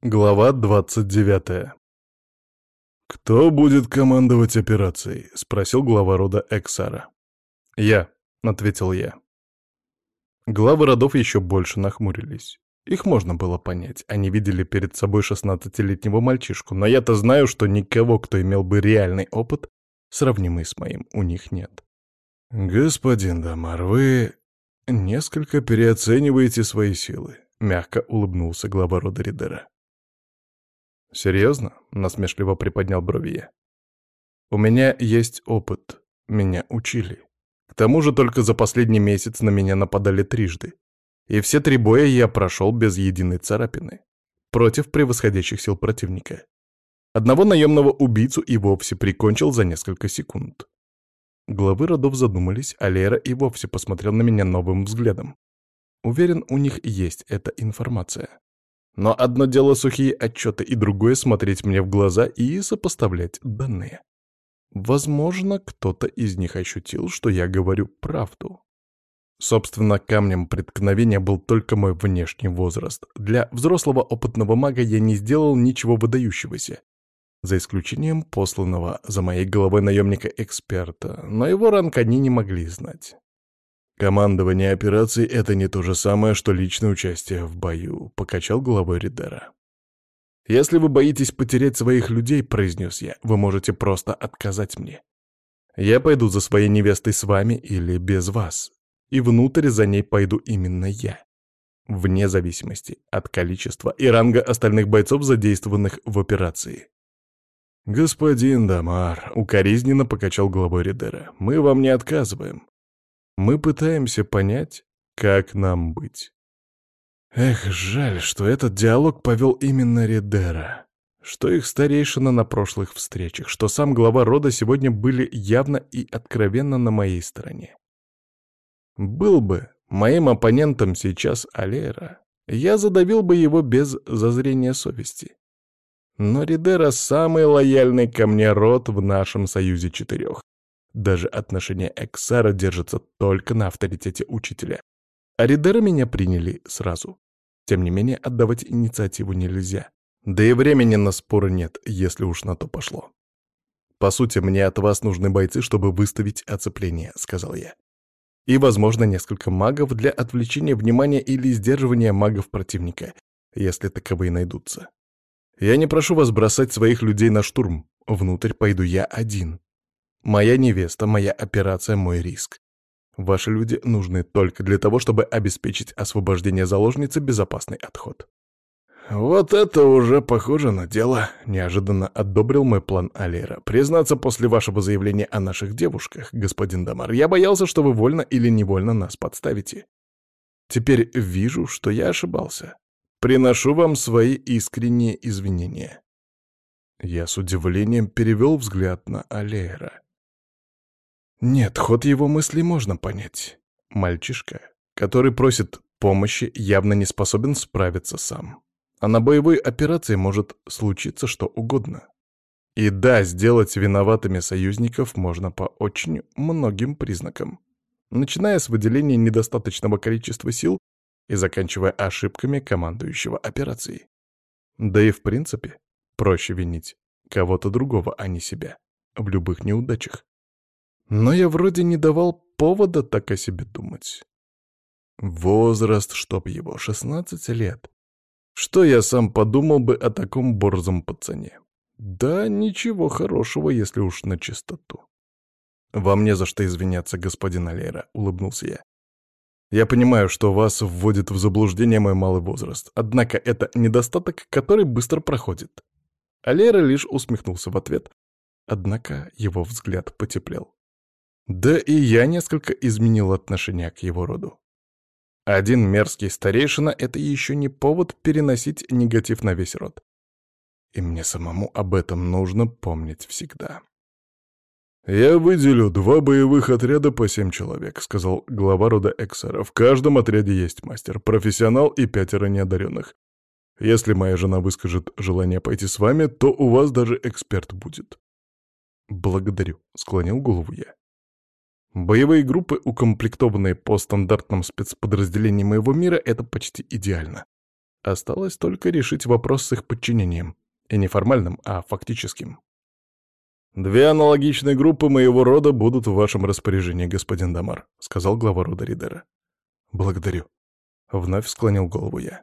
Глава 29 «Кто будет командовать операцией?» — спросил глава рода Эксара. «Я», — ответил я. Главы родов еще больше нахмурились. Их можно было понять. Они видели перед собой шестнадцатилетнего мальчишку, но я-то знаю, что никого, кто имел бы реальный опыт, сравнимый с моим, у них нет. «Господин Дамар, вы несколько переоцениваете свои силы», — мягко улыбнулся глава рода Ридера. «Серьезно?» — насмешливо приподнял брови я. «У меня есть опыт. Меня учили. К тому же только за последний месяц на меня нападали трижды. И все три боя я прошел без единой царапины. Против превосходящих сил противника. Одного наемного убийцу и вовсе прикончил за несколько секунд. Главы родов задумались, а Лера и вовсе посмотрел на меня новым взглядом. Уверен, у них есть эта информация. Но одно дело сухие отчеты, и другое — смотреть мне в глаза и сопоставлять данные. Возможно, кто-то из них ощутил, что я говорю правду. Собственно, камнем преткновения был только мой внешний возраст. Для взрослого опытного мага я не сделал ничего выдающегося, за исключением посланного за моей головой наемника-эксперта, но его ранг они не могли знать. «Командование операцией — это не то же самое, что личное участие в бою», — покачал головой Ридера. «Если вы боитесь потерять своих людей, — произнес я, — вы можете просто отказать мне. Я пойду за своей невестой с вами или без вас, и внутрь за ней пойду именно я, вне зависимости от количества и ранга остальных бойцов, задействованных в операции». «Господин Дамар», — укоризненно покачал головой Ридера, — «мы вам не отказываем. Мы пытаемся понять, как нам быть. Эх, жаль, что этот диалог повел именно Ридера. Что их старейшина на прошлых встречах, что сам глава рода сегодня были явно и откровенно на моей стороне. Был бы моим оппонентом сейчас Алера, я задавил бы его без зазрения совести. Но Ридера — самый лояльный ко мне род в нашем союзе четырех. Даже отношения Эксара держатся только на авторитете учителя. А Ридера меня приняли сразу. Тем не менее, отдавать инициативу нельзя. Да и времени на споры нет, если уж на то пошло. «По сути, мне от вас нужны бойцы, чтобы выставить оцепление», — сказал я. «И, возможно, несколько магов для отвлечения внимания или сдерживания магов противника, если таковые найдутся. Я не прошу вас бросать своих людей на штурм. Внутрь пойду я один. Моя невеста, моя операция, мой риск. Ваши люди нужны только для того, чтобы обеспечить освобождение заложницы, безопасный отход. «Вот это уже похоже на дело», — неожиданно одобрил мой план Алера. «Признаться, после вашего заявления о наших девушках, господин Дамар, я боялся, что вы вольно или невольно нас подставите. Теперь вижу, что я ошибался. Приношу вам свои искренние извинения». Я с удивлением перевел взгляд на Алера. Нет, ход его мыслей можно понять. Мальчишка, который просит помощи, явно не способен справиться сам. А на боевой операции может случиться что угодно. И да, сделать виноватыми союзников можно по очень многим признакам. Начиная с выделения недостаточного количества сил и заканчивая ошибками командующего операцией. Да и в принципе, проще винить кого-то другого, а не себя, в любых неудачах. Но я вроде не давал повода так о себе думать. Возраст, чтоб его, 16 лет. Что я сам подумал бы о таком борзом пацане? Да, ничего хорошего, если уж на чистоту. «Вам не за что извиняться, господин Алера», — улыбнулся я. «Я понимаю, что вас вводит в заблуждение мой малый возраст, однако это недостаток, который быстро проходит». Алера лишь усмехнулся в ответ, однако его взгляд потеплел. Да и я несколько изменил отношение к его роду. Один мерзкий старейшина — это еще не повод переносить негатив на весь род. И мне самому об этом нужно помнить всегда. «Я выделю два боевых отряда по семь человек», — сказал глава рода Эксера. «В каждом отряде есть мастер, профессионал и пятеро неодаренных. Если моя жена выскажет желание пойти с вами, то у вас даже эксперт будет». «Благодарю», — склонил голову я. Боевые группы, укомплектованные по стандартным спецподразделениям моего мира, это почти идеально. Осталось только решить вопрос с их подчинением. И не формальным, а фактическим. «Две аналогичные группы моего рода будут в вашем распоряжении, господин Дамар», — сказал глава рода Ридера. «Благодарю». Вновь склонил голову я.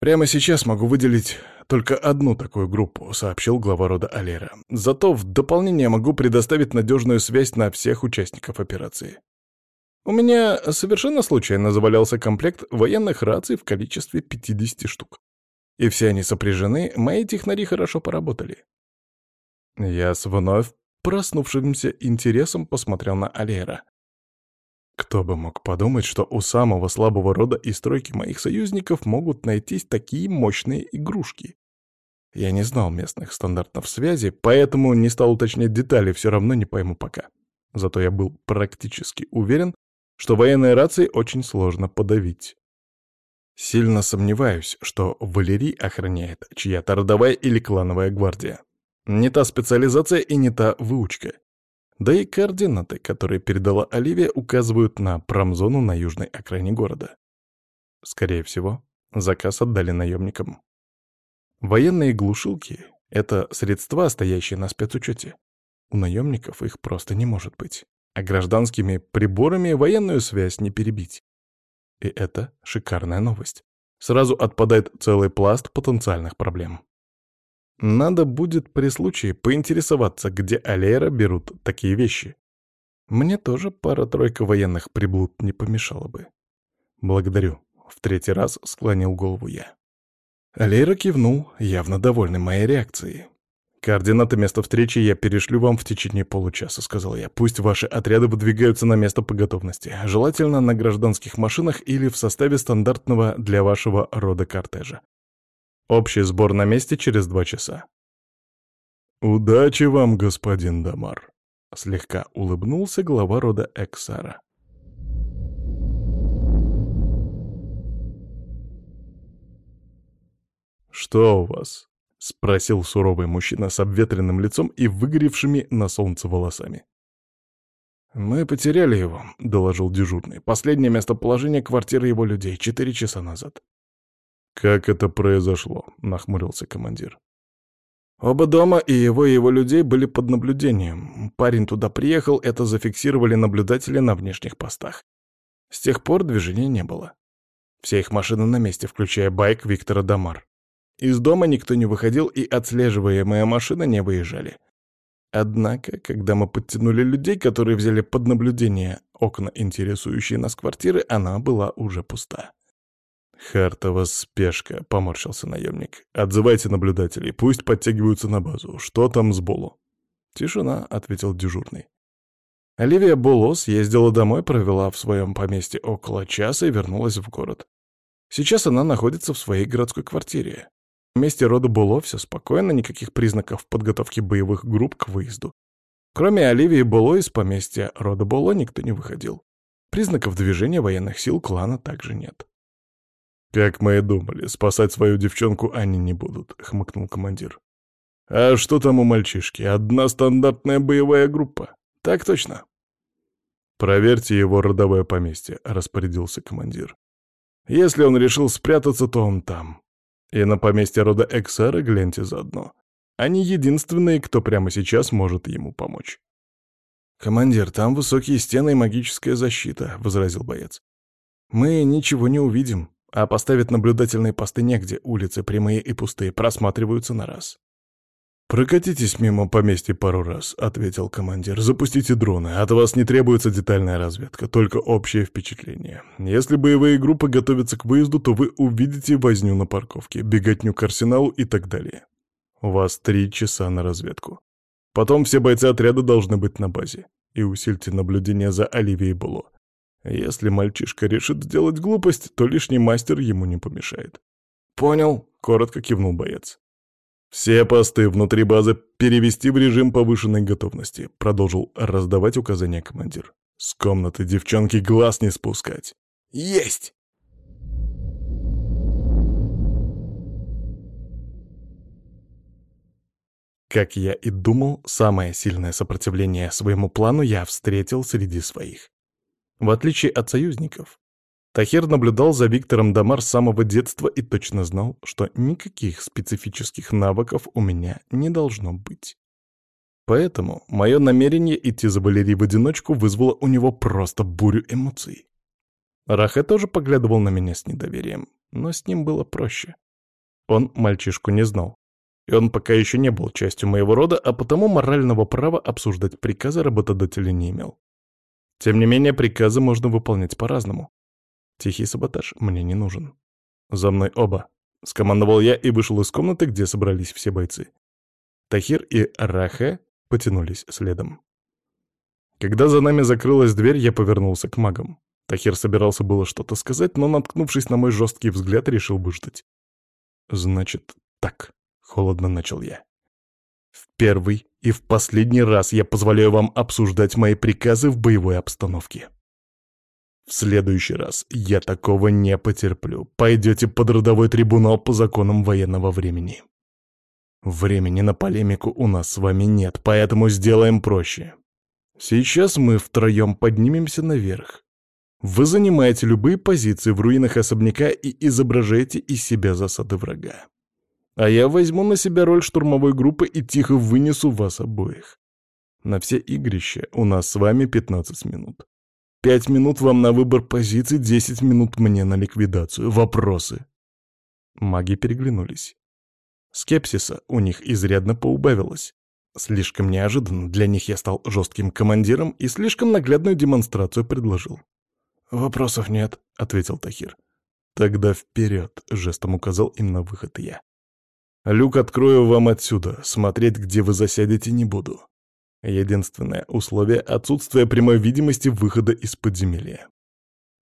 «Прямо сейчас могу выделить только одну такую группу», — сообщил глава рода Алера. «Зато в дополнение могу предоставить надежную связь на всех участников операции. У меня совершенно случайно завалялся комплект военных раций в количестве 50 штук. И все они сопряжены, мои технари хорошо поработали». Я с вновь проснувшимся интересом посмотрел на Алера. Кто бы мог подумать, что у самого слабого рода и стройки моих союзников могут найтись такие мощные игрушки. Я не знал местных стандартов связи, поэтому не стал уточнять детали, все равно не пойму пока. Зато я был практически уверен, что военные рации очень сложно подавить. Сильно сомневаюсь, что Валерий охраняет чья-то родовая или клановая гвардия. Не та специализация и не та выучка. Да и координаты, которые передала Оливия, указывают на промзону на южной окраине города. Скорее всего, заказ отдали наемникам. Военные глушилки — это средства, стоящие на спецучете. У наемников их просто не может быть. А гражданскими приборами военную связь не перебить. И это шикарная новость. Сразу отпадает целый пласт потенциальных проблем. Надо будет при случае поинтересоваться, где Алейра берут такие вещи. Мне тоже пара-тройка военных приблуд не помешала бы. Благодарю. В третий раз склонил голову я. Алейра кивнул, явно довольный моей реакцией. «Координаты места встречи я перешлю вам в течение получаса», — сказал я. «Пусть ваши отряды выдвигаются на место по готовности, желательно на гражданских машинах или в составе стандартного для вашего рода кортежа. Общий сбор на месте через два часа. «Удачи вам, господин Дамар», — слегка улыбнулся глава рода Эксара. «Что у вас?» — спросил суровый мужчина с обветренным лицом и выгоревшими на солнце волосами. «Мы потеряли его», — доложил дежурный. «Последнее местоположение квартиры его людей четыре часа назад». «Как это произошло?» — нахмурился командир. Оба дома и его и его людей были под наблюдением. Парень туда приехал, это зафиксировали наблюдатели на внешних постах. С тех пор движения не было. Все их машины на месте, включая байк Виктора Дамар. Из дома никто не выходил, и отслеживаемые машины не выезжали. Однако, когда мы подтянули людей, которые взяли под наблюдение окна, интересующие нас квартиры, она была уже пуста. «Хартова спешка», — поморщился наемник. «Отзывайте наблюдателей, пусть подтягиваются на базу. Что там с Болу?» «Тишина», — ответил дежурный. Оливия Болос ездила домой, провела в своем поместье около часа и вернулась в город. Сейчас она находится в своей городской квартире. В месте рода Боло все спокойно, никаких признаков подготовки боевых групп к выезду. Кроме Оливии Боло из поместья рода Боло никто не выходил. Признаков движения военных сил клана также нет. «Как мы и думали, спасать свою девчонку они не будут», — хмыкнул командир. «А что там у мальчишки? Одна стандартная боевая группа. Так точно». «Проверьте его родовое поместье», — распорядился командир. «Если он решил спрятаться, то он там. И на поместье рода Эксара гляньте заодно. Они единственные, кто прямо сейчас может ему помочь». «Командир, там высокие стены и магическая защита», — возразил боец. «Мы ничего не увидим. А поставить наблюдательные посты негде, улицы прямые и пустые, просматриваются на раз. «Прокатитесь мимо поместья пару раз», — ответил командир. «Запустите дроны. От вас не требуется детальная разведка, только общее впечатление. Если боевые группы готовятся к выезду, то вы увидите возню на парковке, беготню к арсеналу и так далее. У вас три часа на разведку. Потом все бойцы отряда должны быть на базе. И усильте наблюдение за Оливией Було. Если мальчишка решит сделать глупость, то лишний мастер ему не помешает. «Понял», — коротко кивнул боец. «Все посты внутри базы перевести в режим повышенной готовности», — продолжил раздавать указания командир. «С комнаты девчонки глаз не спускать». «Есть!» Как я и думал, самое сильное сопротивление своему плану я встретил среди своих. В отличие от союзников, Тахир наблюдал за Виктором Дамар с самого детства и точно знал, что никаких специфических навыков у меня не должно быть. Поэтому мое намерение идти за Валерией в одиночку вызвало у него просто бурю эмоций. Рахе тоже поглядывал на меня с недоверием, но с ним было проще. Он мальчишку не знал, и он пока еще не был частью моего рода, а потому морального права обсуждать приказы работодателя не имел. Тем не менее, приказы можно выполнять по-разному. Тихий саботаж мне не нужен. «За мной оба!» — скомандовал я и вышел из комнаты, где собрались все бойцы. Тахир и Рахе потянулись следом. Когда за нами закрылась дверь, я повернулся к магам. Тахир собирался было что-то сказать, но, наткнувшись на мой жесткий взгляд, решил выждать. «Значит, так», — холодно начал я. «В первый и в последний раз я позволяю вам обсуждать мои приказы в боевой обстановке. В следующий раз я такого не потерплю. Пойдете под родовой трибунал по законам военного времени». Времени на полемику у нас с вами нет, поэтому сделаем проще. Сейчас мы втроем поднимемся наверх. Вы занимаете любые позиции в руинах особняка и изображаете из себя засады врага. А я возьму на себя роль штурмовой группы и тихо вынесу вас обоих. На все игрища у нас с вами 15 минут. 5 минут вам на выбор позиций, 10 минут мне на ликвидацию. Вопросы?» Маги переглянулись. Скепсиса у них изрядно поубавилось. Слишком неожиданно для них я стал жестким командиром и слишком наглядную демонстрацию предложил. «Вопросов нет», — ответил Тахир. «Тогда вперед», — жестом указал им на выход я. «Люк открою вам отсюда, смотреть, где вы засядете, не буду. Единственное условие — отсутствие прямой видимости выхода из подземелья.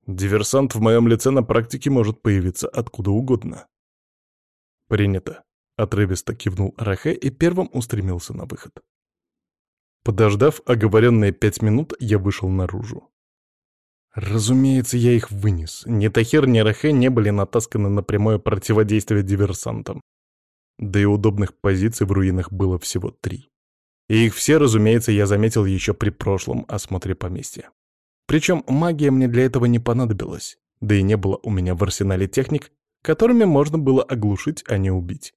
Диверсант в моем лице на практике может появиться откуда угодно». «Принято», Отрывисто кивнул Рахе и первым устремился на выход. Подождав оговоренные пять минут, я вышел наружу. Разумеется, я их вынес. Ни Тахир, ни Рахе не были натасканы на прямое противодействие диверсантам. Да и удобных позиций в руинах было всего три. И их все, разумеется, я заметил еще при прошлом осмотре поместья. Причем магия мне для этого не понадобилась, да и не было у меня в арсенале техник, которыми можно было оглушить, а не убить.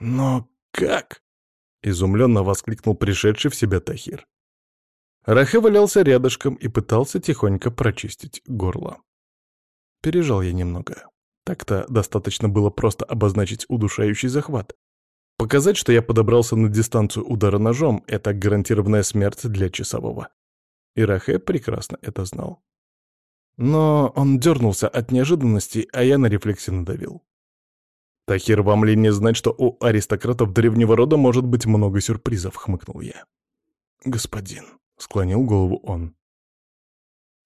«Но как?» — изумленно воскликнул пришедший в себя Тахир. Рахе валялся рядышком и пытался тихонько прочистить горло. Пережал я немного. Так-то достаточно было просто обозначить удушающий захват. Показать, что я подобрался на дистанцию удара ножом — это гарантированная смерть для часового. И Рахе прекрасно это знал. Но он дернулся от неожиданности, а я на рефлексе надавил. «Тахир, вам ли не знать, что у аристократов древнего рода может быть много сюрпризов?» — хмыкнул я. «Господин», — склонил голову он.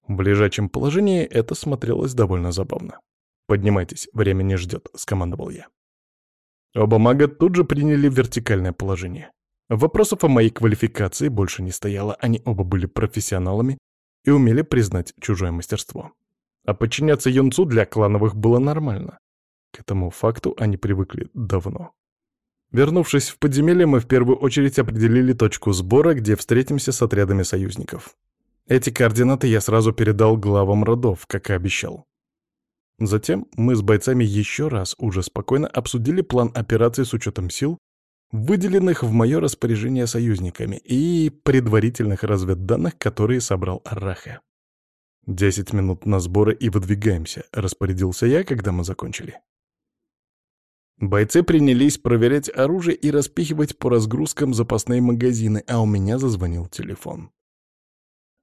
В лежачем положении это смотрелось довольно забавно. «Поднимайтесь, время не ждет», — скомандовал я. Оба мага тут же приняли вертикальное положение. Вопросов о моей квалификации больше не стояло, они оба были профессионалами и умели признать чужое мастерство. А подчиняться юнцу для клановых было нормально. К этому факту они привыкли давно. Вернувшись в подземелье, мы в первую очередь определили точку сбора, где встретимся с отрядами союзников. Эти координаты я сразу передал главам родов, как и обещал. Затем мы с бойцами еще раз уже спокойно обсудили план операции с учетом сил, выделенных в мое распоряжение союзниками, и предварительных разведданных, которые собрал Арраха. «Десять минут на сборы и выдвигаемся», — распорядился я, когда мы закончили. Бойцы принялись проверять оружие и распихивать по разгрузкам запасные магазины, а у меня зазвонил телефон.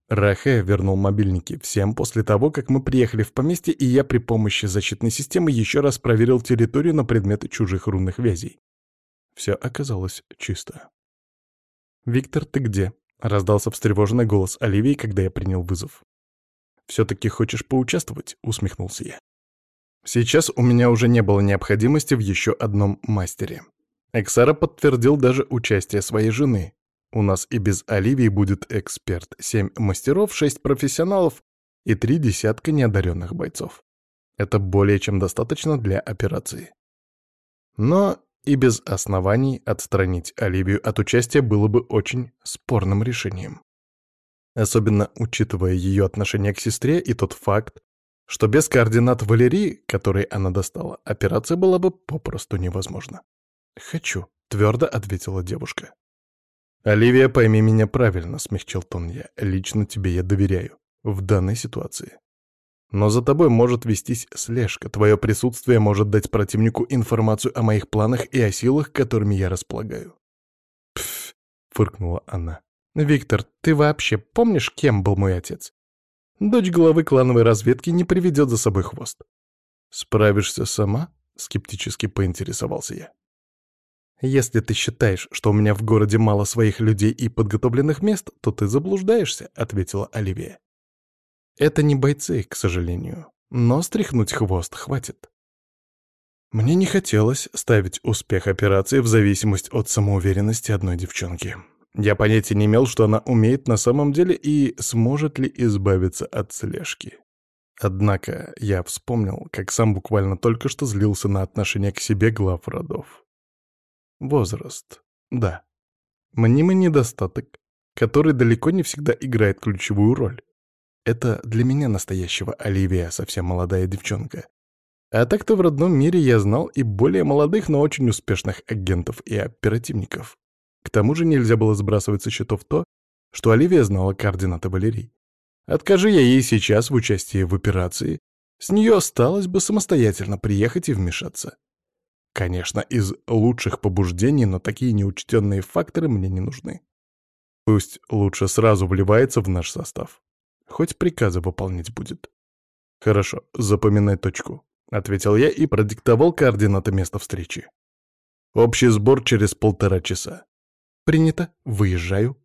Рахе вернул мобильники всем после того, как мы приехали в поместье, и я при помощи защитной системы еще раз проверил территорию на предметы чужих рунных вязей. Все оказалось чисто. «Виктор, ты где?» — раздался встревоженный голос Оливии, когда я принял вызов. «Все-таки хочешь поучаствовать?» — усмехнулся я. Сейчас у меня уже не было необходимости в еще одном мастере. Эксара подтвердил даже участие своей жены. У нас и без Оливии будет эксперт, семь мастеров, шесть профессионалов и три десятка неодаренных бойцов. Это более чем достаточно для операции. Но и без оснований отстранить Оливию от участия было бы очень спорным решением. Особенно учитывая ее отношение к сестре и тот факт, что без координат Валерии, которые она достала, операция была бы попросту невозможна. «Хочу», — твердо ответила девушка. «Оливия, пойми меня правильно», — смягчил тон я. «Лично тебе я доверяю. В данной ситуации. Но за тобой может вестись слежка. Твое присутствие может дать противнику информацию о моих планах и о силах, которыми я располагаю». «Пф», — фыркнула она. «Виктор, ты вообще помнишь, кем был мой отец? Дочь главы клановой разведки не приведет за собой хвост». «Справишься сама?» — скептически поинтересовался я. «Если ты считаешь, что у меня в городе мало своих людей и подготовленных мест, то ты заблуждаешься», — ответила Оливия. «Это не бойцы, к сожалению, но стряхнуть хвост хватит». Мне не хотелось ставить успех операции в зависимость от самоуверенности одной девчонки. Я понятия не имел, что она умеет на самом деле и сможет ли избавиться от слежки. Однако я вспомнил, как сам буквально только что злился на отношение к себе глав родов. Возраст. Да. Мнимый недостаток, который далеко не всегда играет ключевую роль. Это для меня настоящего Оливия, совсем молодая девчонка. А так-то в родном мире я знал и более молодых, но очень успешных агентов и оперативников. К тому же нельзя было сбрасывать со счетов то, что Оливия знала координаты Валерий. Откажи я ей сейчас в участии в операции, с нее осталось бы самостоятельно приехать и вмешаться. Конечно, из лучших побуждений, но такие неучтенные факторы мне не нужны. Пусть лучше сразу вливается в наш состав. Хоть приказы выполнять будет. Хорошо, запоминай точку, — ответил я и продиктовал координаты места встречи. Общий сбор через полтора часа. Принято, выезжаю.